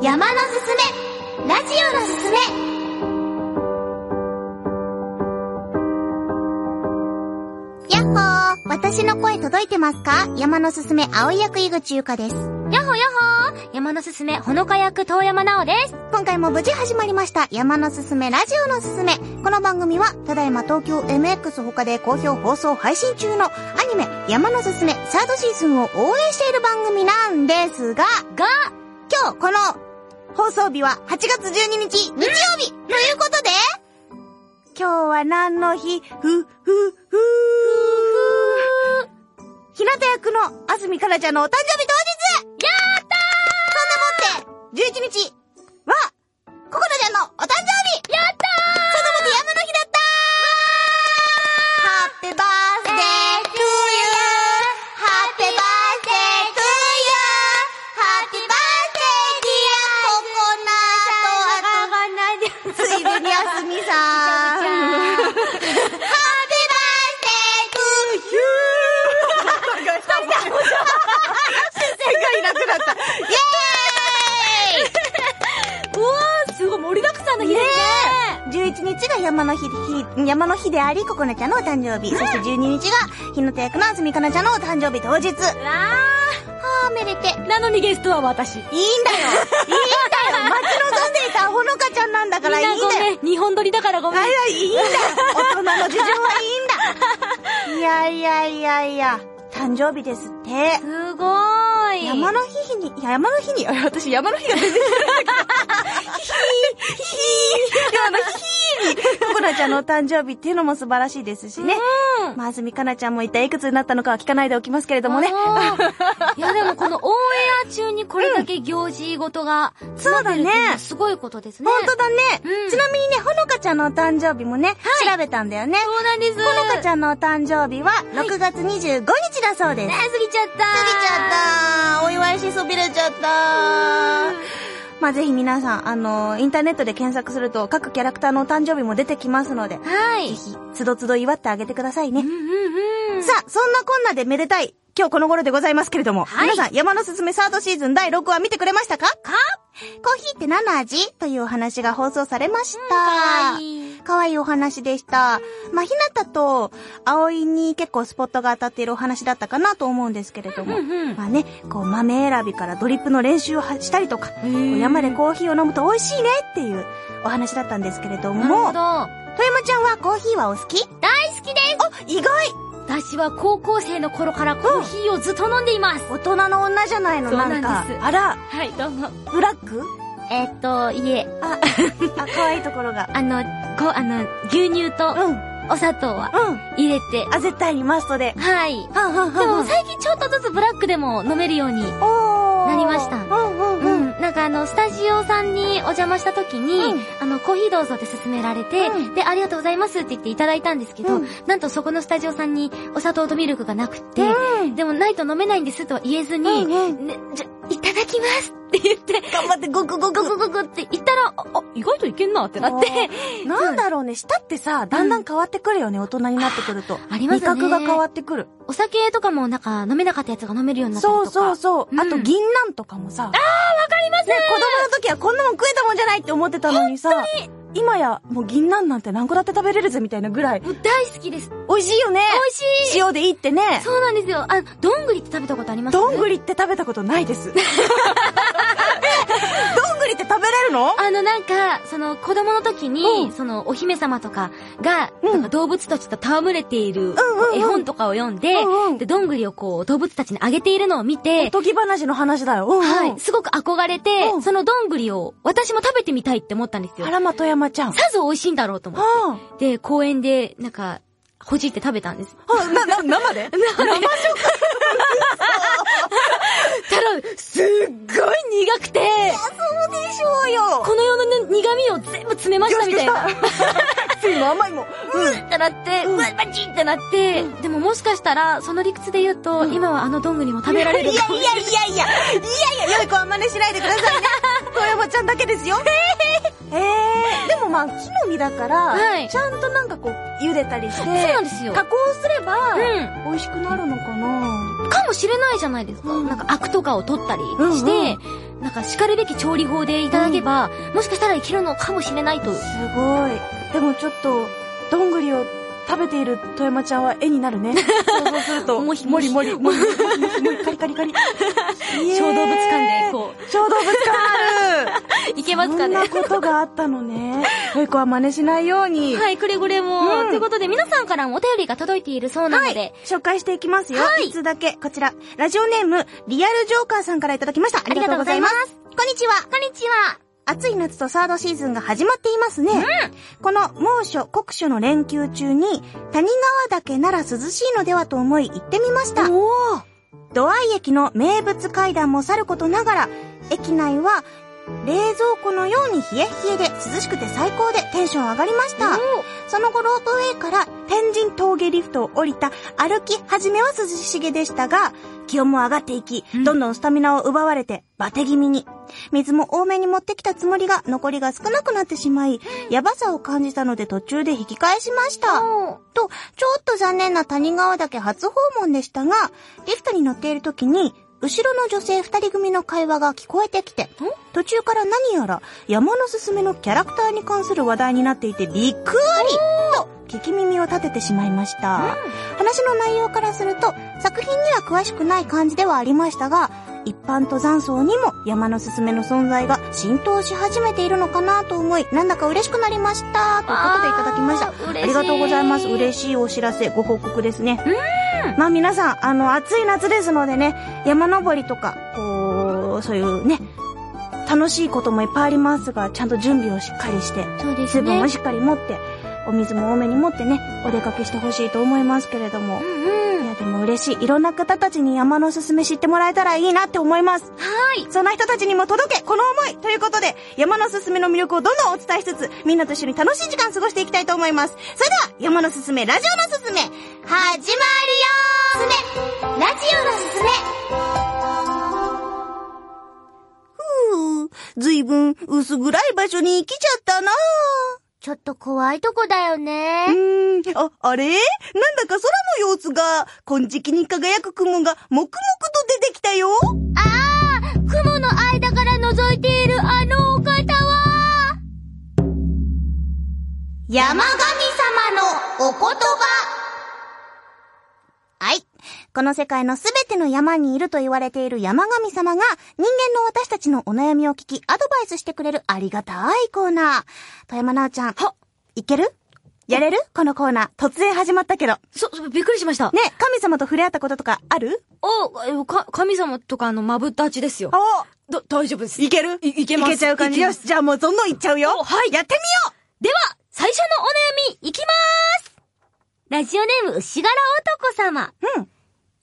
山のすすめラジオのすすめやっほー私の声届いてますか？山のすすめ青い役井口ゆかです。やっほやっほー山のすすめ、ほのか役遠山なおです。今回も無事始まりました山のすすめラジオのすすめ。この番組はただいま東京 MX 他で好評放送配信中のアニメ山のすすめサードシーズンを応援している番組なんですが、が、今日この放送日は8月12日日曜日。ということで、今日は何の日？ふ、ふ、ふ、ふ。ひなた役の安住かなちゃんのお誕生日当日。やったー！そんなもって、11日日であり、ここなちゃんのお誕生日。そして12日が、日の手役のあずみかなちゃんのお誕生日当日。うわあー、めでて。いいんだよ。ー。なのにゲストは私。いいんだよ。待ち望んでいたほのかちゃんなんだからいいんだよ。日本撮りだからごめん。はいはい、いいんだよ。大人の事情はいいんだ。いやいやいやいや、誕生日ですって。すごーい。山の日に、いや山の日に、あ 私山の日が出てきてるんだけど。ひー、ひー、山の日に、ココナちゃんのお誕生日っていうのも素晴らしいですしね。うん。まあ、あずみかなちゃんも一体いくつになったのかは聞かないでおきますけれどもね。いやでもこのオンエア中にこれだけ行事ごとが詰まってるっていうのはすごいことですね。ほんとだね。うんちなみにね、ほのかちゃんのお誕生日もね、調べたんだよね。そうなんです。ほのかちゃんのお誕生日は6月25日だそうです。ね過ぎちゃった。過ぎちゃったお祝いしそびれちゃったまあ、ぜひ皆さん、あのインターネットで検索すると各キャラクターのお誕生日も出てきますので、ぜはい。ひ、つどつど祝ってあげてくださいねうん。うんうん。さあ、そんなこんなでめでたい、今日この頃でございますけれども、はい皆さん、山のすすめサードシーズン第6話見てくれましたか？かコーヒーって何の味？というお話が放送されました。かわいい。かわいいお話でした。まあ、ひなたと、葵に結構スポットが当たっているお話だったかなと思うんですけれども。うんうんまあね、こう豆選びからドリップの練習をはしたりとか、山でコーヒーを飲むと美味しいねっていうお話だったんですけれどなるも、ほど。富山ちゃんはコーヒーはお好き？大好きですあ、意外私は高校生の頃からコーヒーをずっと飲んでいます。大人の女じゃないの、なんんです。あら、はい、どうも。ブラック？えっと、いえ、あ、あ、可愛いところが。あの、こ、あの、牛乳と。お砂糖は入れて、あ、絶対にマストで。はい。はんはんではんはん。も最近ちょっとずつブラックでも飲めるように、なりましたスタジオさんにお邪魔した時に、うんあの、コーヒーどうぞって勧められて、うんで、ありがとうございますって言っていただいたんですけど、うんなんとそこのスタジオさんにお砂糖とミルクがなくて、うんでもないと飲めないんですとは言えずに、ね、じゃ、いただきますって言って、頑張ってゴクゴクゴクゴクって言ったら、あ、あ意外といけんなってなって、なんだろうね、舌ってさ、だんだん変わってくるよね、大人になってくると。ありますね味覚が変わってくる。お酒とかもなんか飲めなかったやつが飲めるようになったりとか。そうそうそう。うんあと、銀杏とかもさ。あかりますね、子供の時はこんなもん食えたもんじゃないって思ってたのにさ、今や、もう銀杏なんて何個だって食べれるぜみたいなぐらい、もう大好きです。美味しいよね。美味しい塩でいいってね。そうなんですよ。あ、どんぐりって食べたことあります？どんぐりって食べたことないです。るの？あのなんか、その子供の時に、うん。そのお姫様とかが、うん。なんか動物たちと戯れている絵本とかを読んで、うんうん。で、どんぐりをこう動物たちにあげているのを見て、おとぎ話の話だよ。うんうん。はい、すごく憧れて、うん。そのどんぐりを私も食べてみたいって思ったんですよ。あ。らま、富山ちゃん。さぞ美味しいんだろうと思っはて。で、公園で、なんか、ほじって食べたんです。あ、な、な、生で？たら、すっごい苦くて、そうでしょうよ。この世の、ね、苦味を全部詰めましたみたいな。ついも甘いもん。うんってなって、うわ、バチンってなって、でももしかしたら、その理屈で言うと、今はあのどんぐりも食べられるいやかもいやいやいや、いやいや、良い子は真似しないでくださいね。富山ちゃんだけですよ。えー、でもまあ、木の実だから、はいちゃんとなんかこう、茹でたりして、そうなんですよ加工すれば、うん。美味しくなるのかなかもしれないじゃないですか。うんなんかアクとかを取ったりして、なんか叱るべき調理法でいただけば、もしかしたらいけるのかもしれないと。すごい。でもちょっと、どんぐりを食べている富山ちゃんは絵になるね。想像すると、もりもり、もりもり、もりもり、カリカリカリ。小動物館でこ小動物館あるう、いけますかねそんな。ことがあったのね。トイコは真似しないように。はい、くれぐれも。うんということで、皆さんからもお便りが届いているそうなので、紹介していきますよ。はいいつだけ、こちら。ラジオネーム、リアルジョーカーさんからいただきました。ありがとうございます。こんにちは。こんにちは。暑い夏とサードシーズンが始まっていますね。この猛暑、酷暑の連休中に、谷川岳なら涼しいのではと思い行ってみました。おー。ドアイ駅の名物階段もさることながら、駅内は冷蔵庫のように冷え冷えで涼しくて最高でテンション上がりました。その後ロープウェイから天神峠リフトを降りた歩き始めは涼しげでしたが、気温も上がっていき、うんどんどんスタミナを奪われてバテ気味に。水も多めに持ってきたつもりが残りが少なくなってしまい、やばさを感じたので途中で引き返しました。と、ちょっと残念な谷川岳初訪問でしたが、リフトに乗っている時に、後ろの女性二人組の会話が聞こえてきて、途中から何やら山のすすめのキャラクターに関する話題になっていてびっくりと聞き耳を立ててしまいました。話の内容からすると、作品には詳しくない感じではありましたが、一般登山層にも山のすすめの存在が浸透し始めているのかなと思い、なんだか嬉しくなりました。ということでいただきました。ありがとうございます。嬉しいお知らせ、ご報告ですね。まあ皆さん、あの、暑い夏ですのでね、山登りとか、こう、そういうね、楽しいこともいっぱいありますが、ちゃんと準備をしっかりして、そうですね水分を。しっかり持って、お水も多めに持ってね、お出かけしてほしいと思いますけれども。うんうん。いや、でも嬉しい。いろんな方たちに山のすすめ知ってもらえたらいいなって思います。はい。そんな人たちにも届けこの思いということで、山のすすめの魅力をどんどんお伝えしつつ、みんなと一緒に楽しい時間過ごしていきたいと思います。それでは、山のすすめ、ラジオのすすめ、始まるよーすめラジオのすすめふぅ、ずいぶん薄暗い場所に来ちゃったな。ちょっと怖いとこだようね。ーん、あ、あれ？なんだか空の様子が、金色に輝く雲が、もくもくと出てきたよ。ああ雲の間から覗いているあのお方は。山神様のお言葉。はい。この世界のすべての山にいると言われている山神様が人間の私たちのお悩みを聞きアドバイスしてくれるありがたいコーナー。富山なおちゃん。は、いける？やれる？このコーナー。突然始まったけど。ね、そ、そびっくりしました。神様と触れ合ったこととかある？お、か、神様とかあの、まぶったちですよ。お？だ、大丈夫です。いける？いいけますいけちゃう感じよし、じゃあもうどんどんいっちゃうよ。はいやってみよでは、最初のお悩み、いきまーすラジオネーム、牛柄男様。ううん。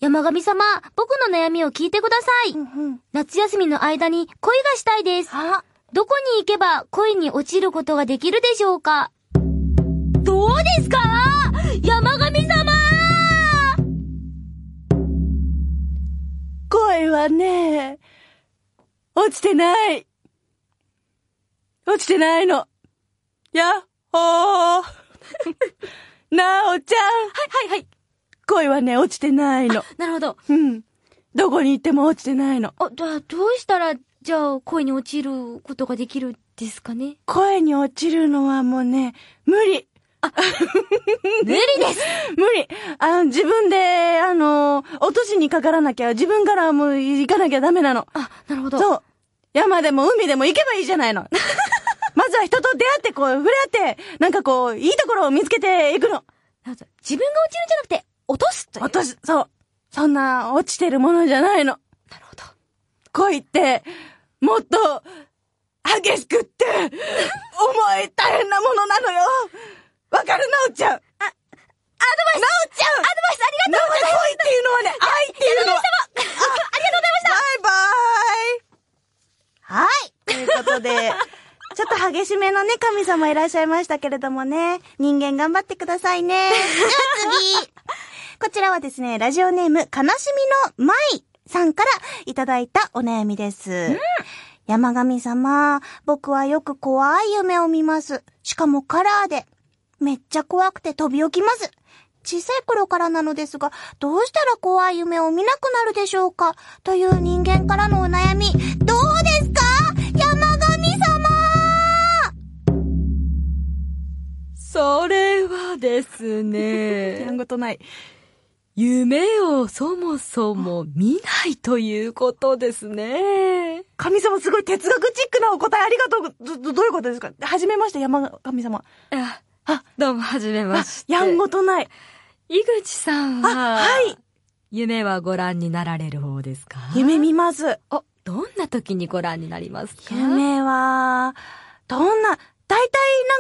山神様、僕の悩みを聞いてください。うんうん。夏休みの間に恋がしたいです。あ、どこに行けば恋に落ちることができるでしょうか？どうですか？山神様声はね、落ちてない。落ちてないの。やっほー。なおちゃん。はいはいはい。声はね、落ちてないの。なるほど。うん。どこに行っても落ちてないの。あ、だ、どうしたら、じゃあ、恋に落ちることができるんですかね？声に落ちるのはもうね、無理。無理です無理。あの、自分で、あの、落としにかからなきゃ、自分からもう行かなきゃダメなの。あ、なるほど。そう。山でも海でも行けばいいじゃないの。まずは人と出会って、こう、触れ合って、なんかこう、いいところを見つけていくの。なるほど自分が落ちるんじゃなくて、落とすという。落とし、そう。そんな、落ちてるものじゃないの。なるほど。恋って、もっと、激しくって、重い大変なものなのよ。わかる？なおちゃん。あ、アドバイスなおちゃんアドバイスありがとうございます恋っていうのはね、愛っていうのは。あありがとうございましたバイバイはい。ということで、ちょっと激しめのね、神様いらっしゃいましたけれどもね、人間頑張ってくださいね。次。こちらはですね、ラジオネーム、悲しみの舞さんからいただいたお悩みです。うん山神様、僕はよく怖い夢を見ます。しかもカラーで。めっちゃ怖くて飛び起きます。小さい頃からなのですが、どうしたら怖い夢を見なくなるでしょうか？という人間からのお悩み、どうですか？山神様それはですね。やんごとない。夢をそもそも見ないということですね。神様すごい哲学チックなお答えありがとう。ど、どういうことですか？はじめまして、山神様。あ、あどうも、はじめまして。やんごとない。井口さんは、あ、はい。夢はご覧になられる方ですか？夢見ます。お、どんな時にご覧になりますか？夢は、どんな、大体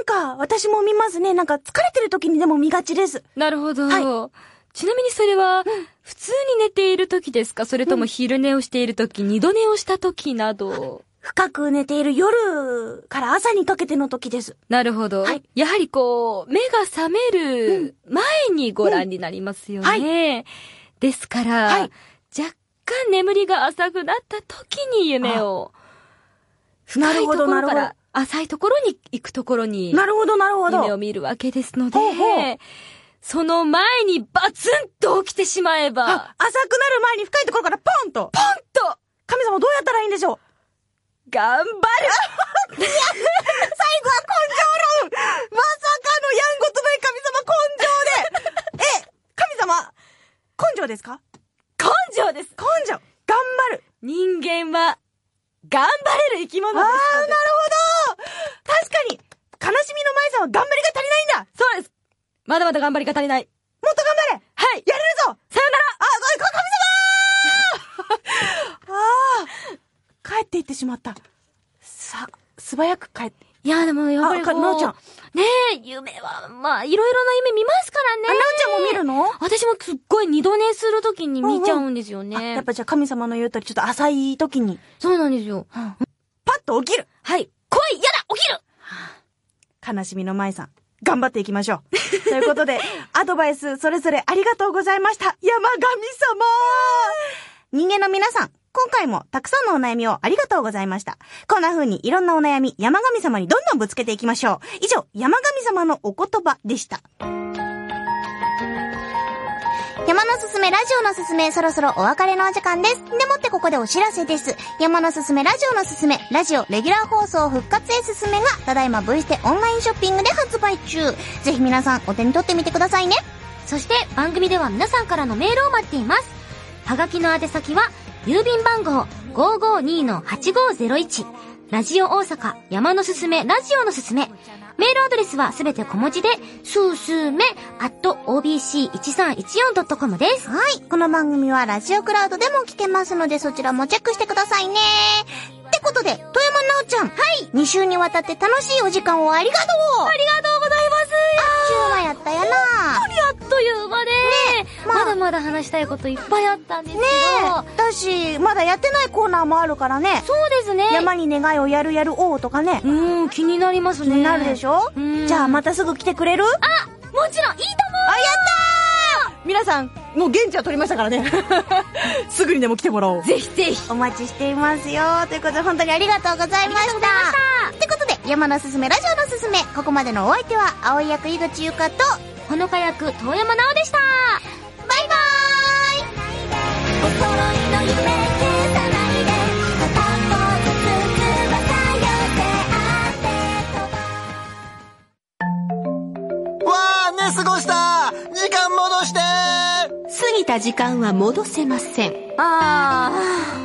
なんか私も見ますね。なんか疲れてる時にでも見がちです。なるほど。はちなみにそれは、普通に寝ている時ですか？それとも昼寝をしている時、二度寝をした時など？深く寝ている夜から朝にかけての時です。なるほど。はいやはりこう、目が覚める前にご覧になりますよね。ですから、はい若干眠りが浅くなった時に夢を、深いとこ。ろから浅いところに行くところに、なるほど、なるほど。夢を見るわけですので、ほうほうその前にバツンと起きてしまえば、あ、浅くなる前に深いところからポンと。ポンと。神様どうやったらいいんでしょう？頑張る。最後は根性論。まさかのやんごとない神様根性で。え、神様根性ですか？根性です。根性。頑張る。人間は、頑張れる生き物です。のでなるほど。確かに悲しみの舞さんは頑張りが足りないんだ。そうですまだまだ頑張りが足りない。もっと頑張れはいやれるぞさよならあ、こ神様 あー帰っていってしまった。さ、素早く帰って。いや、でも、やっぱりなおちゃんねえ、夢は、まあ、いろいろな夢見ますからね。あ、なおちゃんも見るの？私もすっごい二度寝するときに見ちゃうんですよあ、ね。やっぱじゃあ神様の言う通りちょっと浅い時に、そうなんですよ。パッと起きるはい。来いやだ起きる悲しみの舞さん、頑張っていきましょう。ということで、アドバイスそれぞれありがとうございました。山神様人間の皆さん、今回もたくさんのお悩みをありがとうございました。こんな風にいろんなお悩み、山神様にどんどんぶつけていきましょう。以上、山神様のお言葉でした。山のすすめラジオのすすめ、そろそろお別れのお時間です。でもってここでお知らせです。山のすすめラジオのすすめ、ラジオレギュラー放送復活へすすめが、ただいま V ステオンラインショッピングで発売中。ぜひ皆さんお手に取ってみてくださいね。そして、番組では皆さんからのメールを待っています。はがきの宛先は、郵便番号552-8501。ラジオ大阪山のすすめラジオのすすめ。メールアドレスはすべて小文字で、すすめ、at obc1314.com です。はい。この番組はラジオクラウドでも聞けますので、そちらもチェックしてくださいね。ってことで、富山なおちゃん。はい。2週にわたって楽しいお時間をありがとうありがとうございますあっちゅう間やったやなという間で、まあまだまだ話したいこといっぱいあったんですけど、ねえ。だし、まだやってないコーナーもあるからね。そうですね。山に願いをやるやる王とかね。うーん、気になりますね。気になるでしょ？うんじゃあまたすぐ来てくれる？あ、やあもちろん、いいと思うったー皆さん、もう現地は取りましたからね。すぐにでも来てもらおう。ぜひぜひ。お待ちしていますよ。ということで本当にありがとうございました。ってことで、山のすすめ、ラジオのすすめ、ここまでのお相手は、青い役井口ゆかと、ほのか役、遠山奈緒でした。た時間は戻せません。あ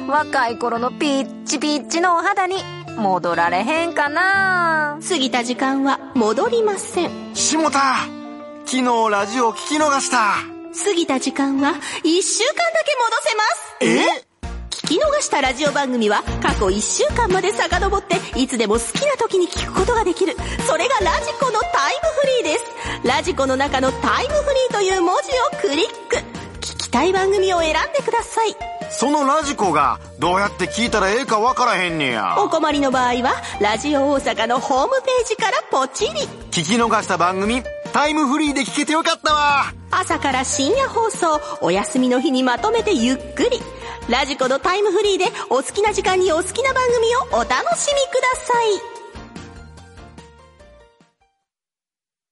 あ、若い頃のピッチピッチのお肌に戻られへんかな過ぎた時間は戻りません。下田昨日ラジオ聞き逃した過ぎた時間は1週間だけ戻せます。え？聞き逃したラジオ番組は過去1週間まで遡っていつでも好きな時に聞くことができる。それがラジコのタイムフリーです。ラジコの中のタイムフリーという文字をクリック。聞きたい番組を選んでください。そのラジコがどうやって聞いたらええかわからへんねやお困りの場合は、ラジオ大阪のホームページからポチリ。聞き逃した番組タイムフリーで聞けてよかったわ朝から深夜放送、お休みの日にまとめてゆっくり。ラジコのタイムフリーでお好きな時間にお好きな番組をお楽しみください。